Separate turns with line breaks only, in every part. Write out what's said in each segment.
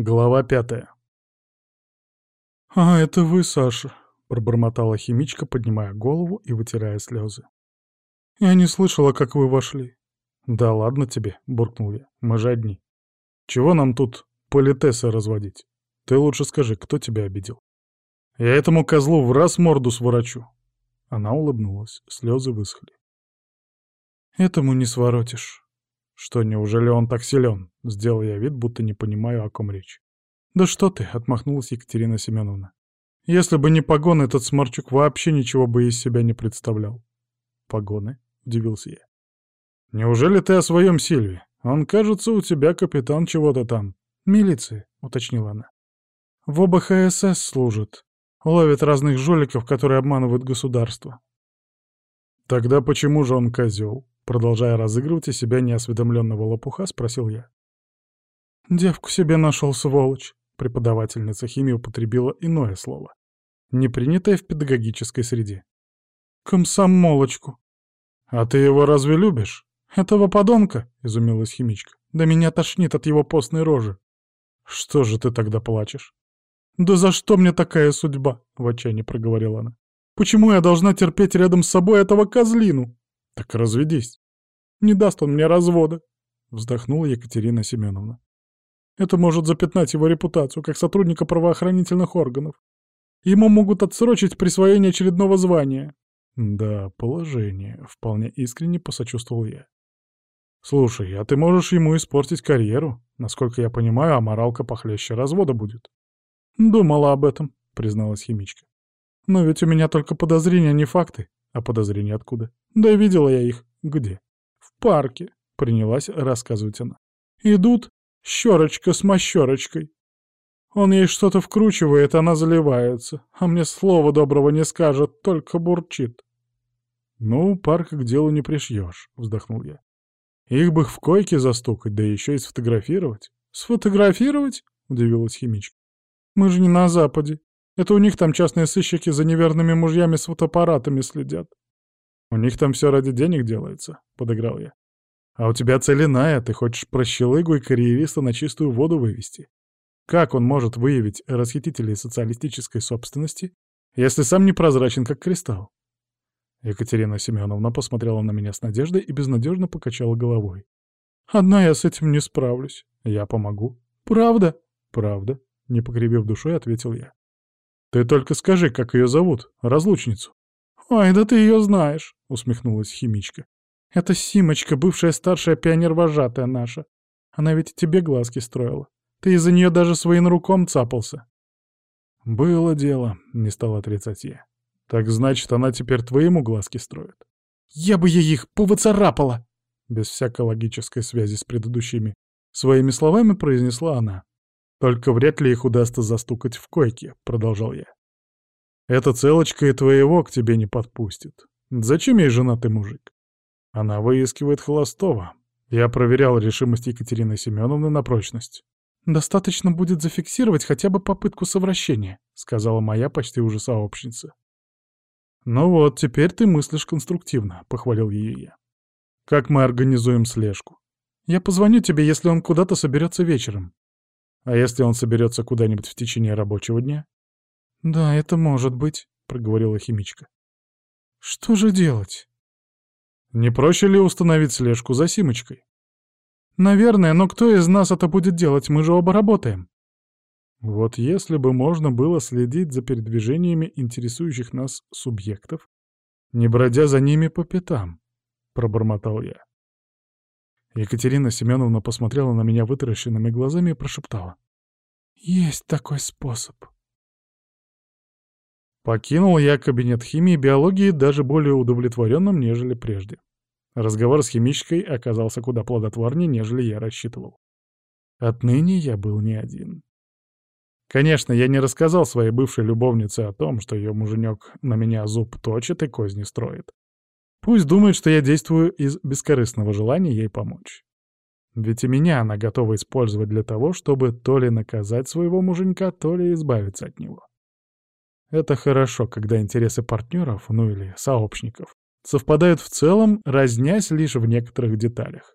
Глава пятая. «А, это вы, Саша», — пробормотала химичка, поднимая голову и вытирая слезы. «Я не слышала, как вы вошли». «Да ладно тебе», — буркнул я, — «мы же одни. Чего нам тут политесы разводить? Ты лучше скажи, кто тебя обидел?» «Я этому козлу в раз морду сворочу». Она улыбнулась, слезы высохли. «Этому не своротишь». «Что, неужели он так силен?» — сделал я вид, будто не понимаю, о ком речь. «Да что ты!» — отмахнулась Екатерина Семеновна. «Если бы не погоны, этот сморчук вообще ничего бы из себя не представлял». «Погоны?» — удивился я. «Неужели ты о своем Сильве? Он, кажется, у тебя капитан чего-то там». «Милиции», — уточнила она. «В ОБХСС служит. Ловит разных жуликов, которые обманывают государство». «Тогда почему же он козел?» Продолжая разыгрывать из себя неосведомленного лопуха, спросил я. «Девку себе нашел, сволочь!» Преподавательница химии употребила иное слово, не принятое в педагогической среде. «Комсомолочку!» «А ты его разве любишь?» «Этого подонка?» — изумилась химичка. «Да меня тошнит от его постной рожи». «Что же ты тогда плачешь?» «Да за что мне такая судьба?» — в отчаянии проговорила она. «Почему я должна терпеть рядом с собой этого козлину?» «Так разведись». «Не даст он мне развода», — вздохнула Екатерина Семеновна. «Это может запятнать его репутацию как сотрудника правоохранительных органов. Ему могут отсрочить присвоение очередного звания». «Да, положение», — вполне искренне посочувствовал я. «Слушай, а ты можешь ему испортить карьеру. Насколько я понимаю, аморалка похлеще развода будет». «Думала об этом», — призналась химичка. «Но ведь у меня только подозрения, а не факты. А подозрения откуда? Да видела я их. Где? Парке, принялась рассказывать она. Идут щерочка с мощерочкой. Он ей что-то вкручивает, она заливается, а мне слова доброго не скажет, только бурчит. «Ну, парк к делу не пришьешь», — вздохнул я. «Их бы в койке застукать, да еще и сфотографировать». «Сфотографировать?» — удивилась химичка. «Мы же не на Западе. Это у них там частные сыщики за неверными мужьями с фотоаппаратами следят. У них там все ради денег делается, — подыграл я. А у тебя цель иная, ты хочешь прощелыгу и карьериста на чистую воду вывести. Как он может выявить расхитителей социалистической собственности, если сам не прозрачен, как кристалл? Екатерина Семеновна посмотрела на меня с надеждой и безнадежно покачала головой. «Одна я с этим не справлюсь. Я помогу». «Правда?» «Правда», — не покривив душой, ответил я. «Ты только скажи, как ее зовут, разлучницу». «Ой, да ты ее знаешь», — усмехнулась химичка. «Это Симочка, бывшая старшая пионер-вожатая наша. Она ведь тебе глазки строила. Ты из-за нее даже своим руком цапался». «Было дело», — не стал отрицать я. «Так значит, она теперь твоему глазки строит?» «Я бы ей их повыцарапала!» Без всякой логической связи с предыдущими своими словами произнесла она. «Только вряд ли их удастся застукать в койке», — продолжал я. «Эта целочка и твоего к тебе не подпустит. Зачем ей женатый мужик?» Она выискивает холостого. Я проверял решимость Екатерины Семеновны на прочность. «Достаточно будет зафиксировать хотя бы попытку совращения», — сказала моя почти уже сообщница. «Ну вот, теперь ты мыслишь конструктивно», — похвалил ее я. «Как мы организуем слежку?» «Я позвоню тебе, если он куда-то соберется вечером», а если он соберется куда-нибудь в течение рабочего дня? Да, это может быть, проговорила химичка. Что же делать? Не проще ли установить слежку за Симочкой? Наверное, но кто из нас это будет делать? Мы же оба работаем. Вот если бы можно было следить за передвижениями интересующих нас субъектов, не бродя за ними по пятам, пробормотал я. Екатерина Семеновна посмотрела на меня вытаращенными глазами и прошептала. «Есть такой способ». Покинул я кабинет химии и биологии даже более удовлетворенным, нежели прежде. Разговор с химичкой оказался куда плодотворнее, нежели я рассчитывал. Отныне я был не один. Конечно, я не рассказал своей бывшей любовнице о том, что ее муженек на меня зуб точит и козни строит. Пусть думает, что я действую из бескорыстного желания ей помочь. Ведь и меня она готова использовать для того, чтобы то ли наказать своего муженька, то ли избавиться от него. Это хорошо, когда интересы партнеров, ну или сообщников, совпадают в целом, разнясь лишь в некоторых деталях.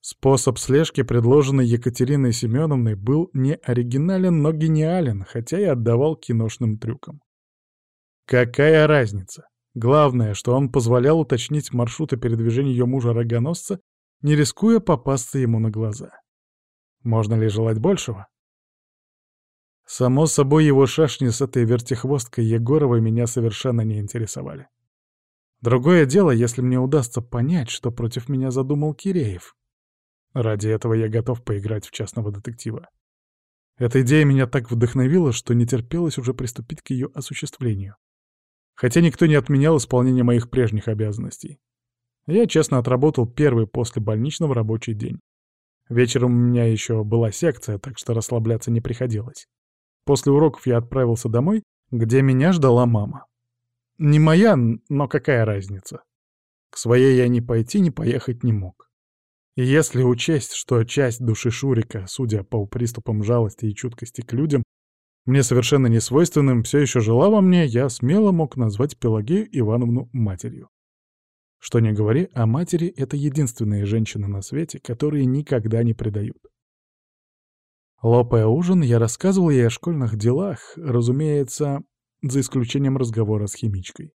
Способ слежки, предложенный Екатериной Семеновной, был не оригинален, но гениален, хотя и отдавал киношным трюкам. Какая разница? Главное, что он позволял уточнить маршруты передвижения ее мужа-рогоносца, не рискуя попасться ему на глаза. Можно ли желать большего? Само собой, его шашни с этой вертихвосткой Егоровой меня совершенно не интересовали. Другое дело, если мне удастся понять, что против меня задумал Киреев. Ради этого я готов поиграть в частного детектива. Эта идея меня так вдохновила, что не терпелось уже приступить к ее осуществлению. Хотя никто не отменял исполнение моих прежних обязанностей. Я честно отработал первый после больничного рабочий день. Вечером у меня еще была секция, так что расслабляться не приходилось. После уроков я отправился домой, где меня ждала мама. Не моя, но какая разница? К своей я ни пойти, ни поехать не мог. И если учесть, что часть души Шурика, судя по приступам жалости и чуткости к людям, мне совершенно несвойственным, все еще жила во мне, я смело мог назвать Пелагею Ивановну матерью. Что не говори, а матери — это единственные женщины на свете, которые никогда не предают. Лопая ужин, я рассказывал ей о школьных делах, разумеется, за исключением разговора с химичкой.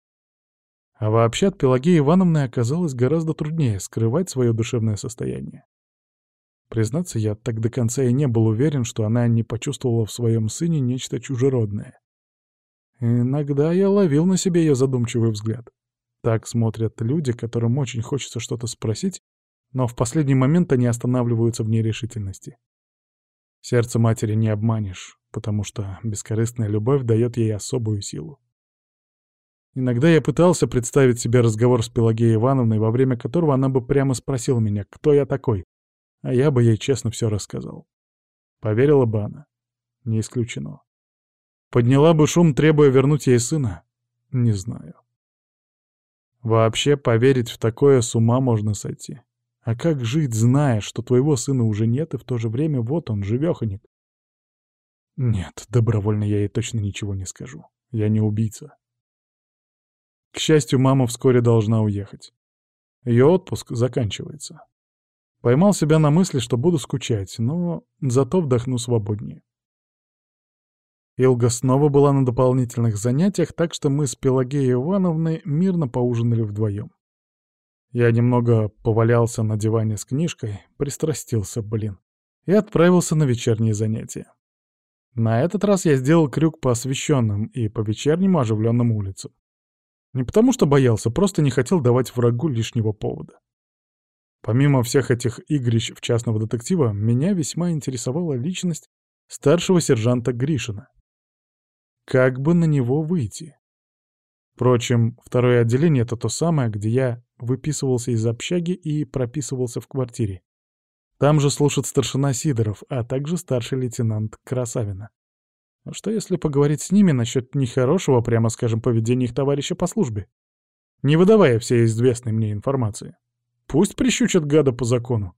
А вообще от Пелагеи Ивановны оказалось гораздо труднее скрывать свое душевное состояние. Признаться, я так до конца и не был уверен, что она не почувствовала в своем сыне нечто чужеродное. Иногда я ловил на себе ее задумчивый взгляд. Так смотрят люди, которым очень хочется что-то спросить, но в последний момент они останавливаются в нерешительности. Сердце матери не обманешь, потому что бескорыстная любовь дает ей особую силу. Иногда я пытался представить себе разговор с Пелагеей Ивановной, во время которого она бы прямо спросила меня, кто я такой, а я бы ей честно все рассказал. Поверила бы она? Не исключено. Подняла бы шум, требуя вернуть ей сына? Не знаю. Вообще, поверить в такое с ума можно сойти. А как жить, зная, что твоего сына уже нет, и в то же время вот он, живёхонек? Нет, добровольно я ей точно ничего не скажу. Я не убийца. К счастью, мама вскоре должна уехать. Ее отпуск заканчивается. Поймал себя на мысли, что буду скучать, но зато вдохну свободнее. Илга снова была на дополнительных занятиях, так что мы с Пелагеей Ивановной мирно поужинали вдвоем. Я немного повалялся на диване с книжкой, пристрастился, блин, и отправился на вечерние занятия. На этот раз я сделал крюк по освещенным и по вечернему оживленным улицам. Не потому что боялся, просто не хотел давать врагу лишнего повода. Помимо всех этих игрищ в частного детектива, меня весьма интересовала личность старшего сержанта Гришина. Как бы на него выйти? Впрочем, второе отделение — это то самое, где я выписывался из общаги и прописывался в квартире. Там же слушает старшина Сидоров, а также старший лейтенант Красавина. А что если поговорить с ними насчет нехорошего, прямо скажем, поведения их товарища по службе? Не выдавая всей известной мне информации. Пусть прищучат гада по закону.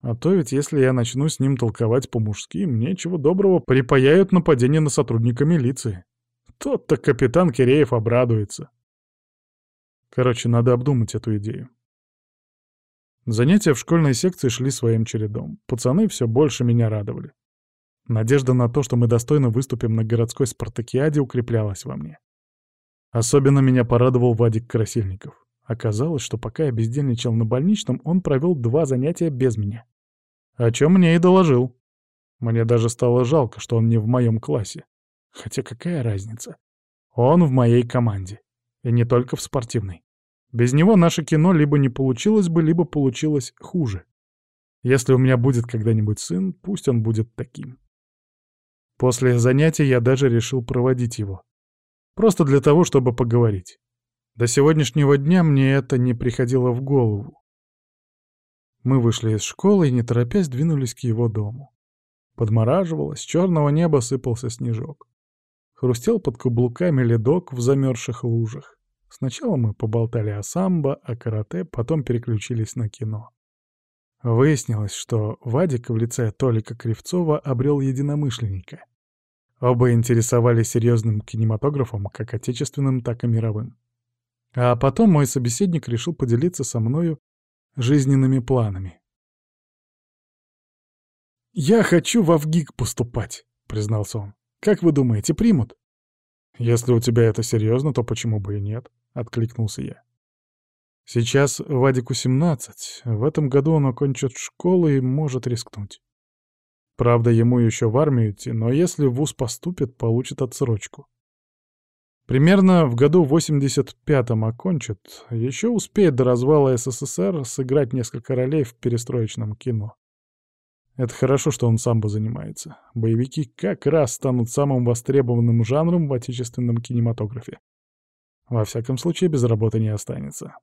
А то ведь если я начну с ним толковать по-мужски, мне чего доброго припаяют нападение на сотрудника милиции. Тот-то капитан Киреев обрадуется. Короче, надо обдумать эту идею. Занятия в школьной секции шли своим чередом. Пацаны все больше меня радовали. Надежда на то, что мы достойно выступим на городской спартакиаде, укреплялась во мне. Особенно меня порадовал Вадик Красильников. Оказалось, что пока я бездельничал на больничном, он провел два занятия без меня. О чем мне и доложил. Мне даже стало жалко, что он не в моем классе. Хотя какая разница? Он в моей команде. И не только в спортивной. Без него наше кино либо не получилось бы, либо получилось хуже. Если у меня будет когда-нибудь сын, пусть он будет таким. После занятия я даже решил проводить его. Просто для того, чтобы поговорить. До сегодняшнего дня мне это не приходило в голову. Мы вышли из школы и, не торопясь, двинулись к его дому. Подмораживало, с черного неба сыпался снежок. Хрустел под каблуками ледок в замерзших лужах. Сначала мы поболтали о самбо, о карате, потом переключились на кино. Выяснилось, что Вадик в лице Толика Кривцова обрел единомышленника. Оба интересовались серьезным кинематографом, как отечественным, так и мировым. А потом мой собеседник решил поделиться со мною жизненными планами. «Я хочу в Авгик поступать», — признался он. «Как вы думаете, примут?» «Если у тебя это серьезно, то почему бы и нет?» — откликнулся я. «Сейчас Вадику 17. В этом году он окончит школу и может рискнуть. Правда, ему еще в армию идти, но если в ВУЗ поступит, получит отсрочку. Примерно в году 85-м окончит, еще успеет до развала СССР сыграть несколько ролей в перестроечном кино. Это хорошо, что он самбо занимается. Боевики как раз станут самым востребованным жанром в отечественном кинематографе. Во всяком случае, без работы не останется.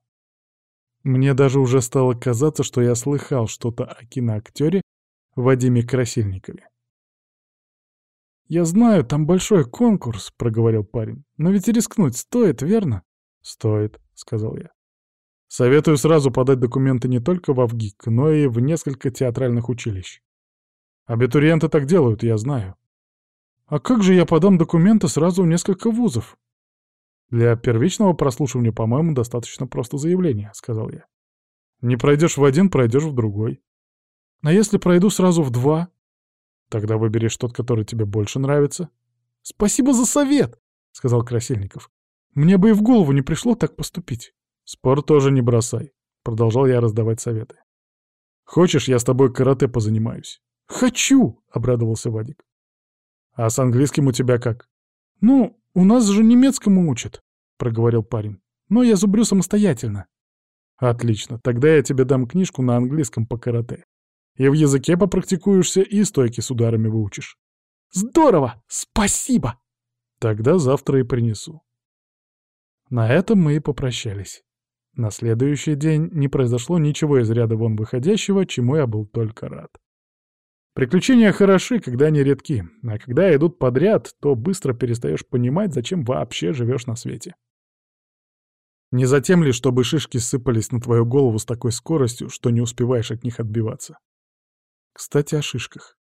Мне даже уже стало казаться, что я слыхал что-то о киноактере Вадиме Красильникове. «Я знаю, там большой конкурс», — проговорил парень. «Но ведь рискнуть стоит, верно?» «Стоит», — сказал я. «Советую сразу подать документы не только в АВГИК, но и в несколько театральных училищ. Абитуриенты так делают, я знаю. А как же я подам документы сразу в несколько вузов? Для первичного прослушивания, по-моему, достаточно просто заявления, сказал я. Не пройдешь в один, пройдешь в другой. А если пройду сразу в два? Тогда выберешь тот, который тебе больше нравится. Спасибо за совет, сказал Красильников. Мне бы и в голову не пришло так поступить. Спор тоже не бросай, продолжал я раздавать советы. Хочешь, я с тобой карате позанимаюсь? «Хочу!» — обрадовался Вадик. «А с английским у тебя как?» «Ну, у нас же немецкому учат», — проговорил парень. «Но я зубрю самостоятельно». «Отлично, тогда я тебе дам книжку на английском по карате. И в языке попрактикуешься, и стойки с ударами выучишь». «Здорово! Спасибо!» «Тогда завтра и принесу». На этом мы и попрощались. На следующий день не произошло ничего из ряда вон выходящего, чему я был только рад. Приключения хороши, когда они редки, а когда идут подряд, то быстро перестаешь понимать, зачем вообще живешь на свете. Не затем ли, чтобы шишки сыпались на твою голову с такой скоростью, что не успеваешь от них отбиваться? Кстати, о шишках.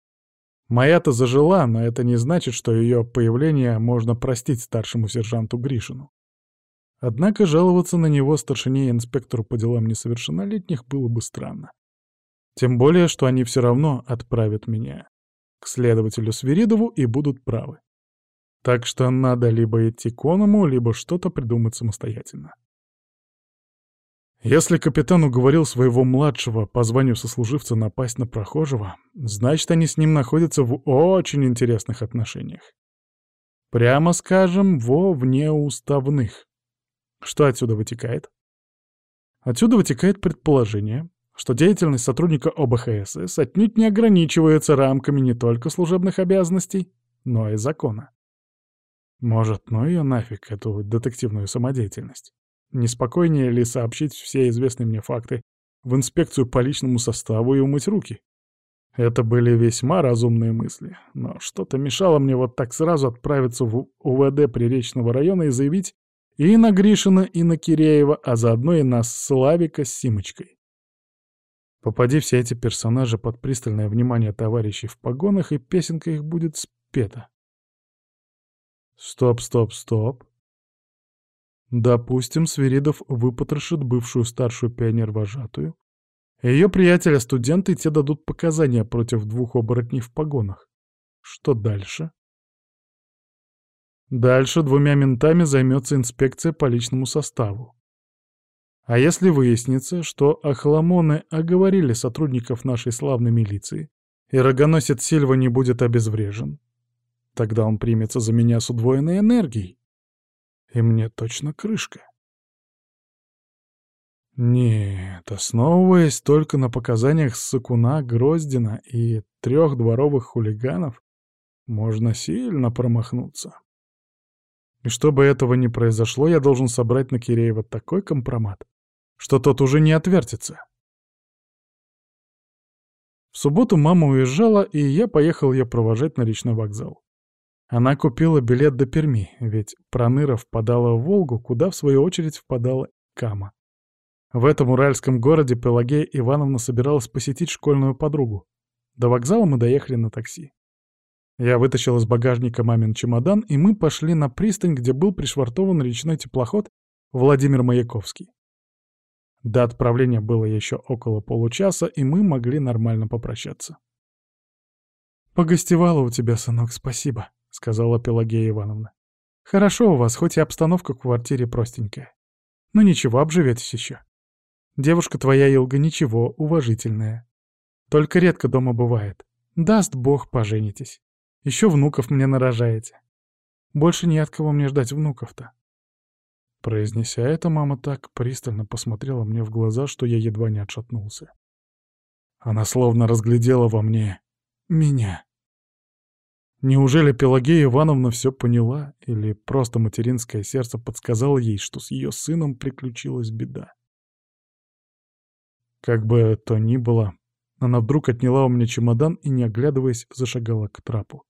Моя-то зажила, но это не значит, что ее появление можно простить старшему сержанту Гришину. Однако жаловаться на него старшине инспектору по делам несовершеннолетних было бы странно. Тем более, что они все равно отправят меня к следователю Свиридову и будут правы. Так что надо либо идти к оному, либо что-то придумать самостоятельно. Если капитан уговорил своего младшего по званию сослуживца напасть на прохожего, значит, они с ним находятся в очень интересных отношениях. Прямо скажем, во внеуставных. Что отсюда вытекает? Отсюда вытекает предположение, что деятельность сотрудника ОБХСС отнюдь не ограничивается рамками не только служебных обязанностей, но и закона. Может, ну ее нафиг, эту детективную самодеятельность. Неспокойнее ли сообщить все известные мне факты в инспекцию по личному составу и умыть руки? Это были весьма разумные мысли, но что-то мешало мне вот так сразу отправиться в УВД Приречного района и заявить и на Гришина, и на Киреева, а заодно и на Славика с Симочкой. Попади все эти персонажи под пристальное внимание товарищей в погонах, и песенка их будет спета. Стоп, стоп, стоп. Допустим, Свиридов выпотрошит бывшую старшую пионер-вожатую. Ее приятеля-студенты те дадут показания против двух оборотней в погонах. Что дальше? Дальше двумя ментами займется инспекция по личному составу. А если выяснится, что охламоны оговорили сотрудников нашей славной милиции, и рогоносец Сильва не будет обезврежен, тогда он примется за меня с удвоенной энергией. И мне точно крышка. Нет, основываясь только на показаниях Сакуна, Гроздина и трех дворовых хулиганов, можно сильно промахнуться. И чтобы этого не произошло, я должен собрать на Киреева такой компромат, что тот уже не отвертится. В субботу мама уезжала, и я поехал ее провожать на речной вокзал. Она купила билет до Перми, ведь Проныра впадала в Волгу, куда, в свою очередь, впадала Кама. В этом уральском городе Пелагея Ивановна собиралась посетить школьную подругу. До вокзала мы доехали на такси. Я вытащил из багажника мамин чемодан, и мы пошли на пристань, где был пришвартован речной теплоход Владимир Маяковский. До отправления было еще около получаса, и мы могли нормально попрощаться. «Погостевала у тебя, сынок, спасибо», — сказала Пелагея Ивановна. «Хорошо у вас, хоть и обстановка в квартире простенькая. Но ничего, обживетесь еще. Девушка твоя, Илга, ничего, уважительная. Только редко дома бывает. Даст бог, поженитесь. Еще внуков мне нарожаете. Больше не от кого мне ждать внуков-то». Произнеся это, мама так пристально посмотрела мне в глаза, что я едва не отшатнулся. Она словно разглядела во мне меня. Неужели Пелагея Ивановна все поняла, или просто материнское сердце подсказало ей, что с ее сыном приключилась беда? Как бы то ни было, она вдруг отняла у меня чемодан и, не оглядываясь, зашагала к трапу.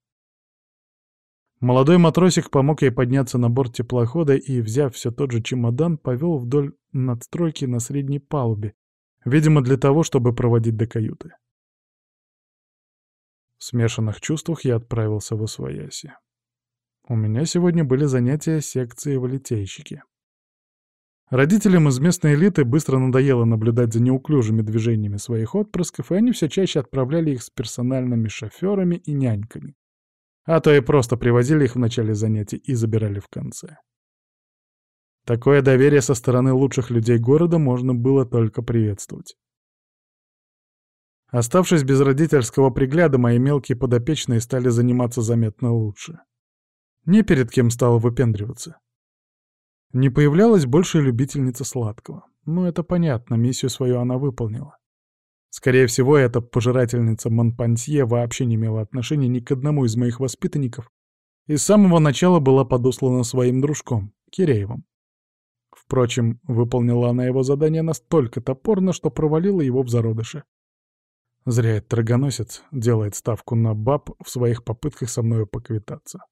Молодой матросик помог ей подняться на борт теплохода и, взяв все тот же чемодан, повел вдоль надстройки на средней палубе, видимо, для того, чтобы проводить до каюты. В смешанных чувствах я отправился в Освояси. У меня сегодня были занятия секции в литейщике. Родителям из местной элиты быстро надоело наблюдать за неуклюжими движениями своих отпрысков, и они все чаще отправляли их с персональными шоферами и няньками. А то и просто привозили их в начале занятий и забирали в конце. Такое доверие со стороны лучших людей города можно было только приветствовать. Оставшись без родительского пригляда, мои мелкие подопечные стали заниматься заметно лучше. Не перед кем стало выпендриваться. Не появлялась больше любительница сладкого. Ну, это понятно, миссию свою она выполнила. Скорее всего, эта пожирательница Монпансье вообще не имела отношения ни к одному из моих воспитанников и с самого начала была подослана своим дружком, Киреевым. Впрочем, выполнила она его задание настолько топорно, что провалила его в зародыше. Зря этот рогоносец делает ставку на баб в своих попытках со мною поквитаться.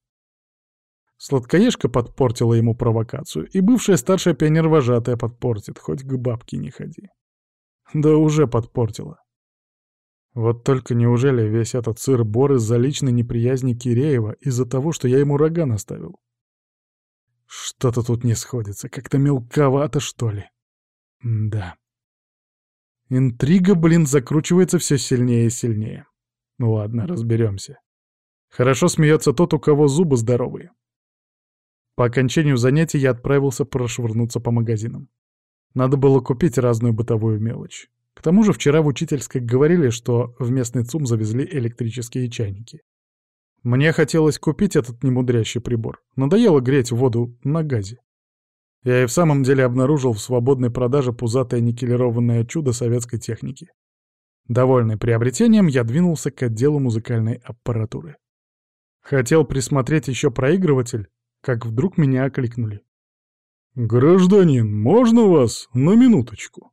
Сладкоежка подпортила ему провокацию, и бывшая старшая пионер-вожатая подпортит, хоть к бабке не ходи. Да уже подпортила. Вот только неужели весь этот сыр-бор из-за личной неприязни Киреева, из-за того, что я ему рога наставил? Что-то тут не сходится, как-то мелковато, что ли. Да. Интрига, блин, закручивается все сильнее и сильнее. Ну ладно, разберемся. Хорошо смеется тот, у кого зубы здоровые. По окончанию занятий я отправился прошвырнуться по магазинам. Надо было купить разную бытовую мелочь. К тому же вчера в учительской говорили, что в местный ЦУМ завезли электрические чайники. Мне хотелось купить этот немудрящий прибор. Надоело греть воду на газе. Я и в самом деле обнаружил в свободной продаже пузатое никелированное чудо советской техники. Довольный приобретением, я двинулся к отделу музыкальной аппаратуры. Хотел присмотреть еще проигрыватель, как вдруг меня окликнули. «Гражданин, можно вас на минуточку?»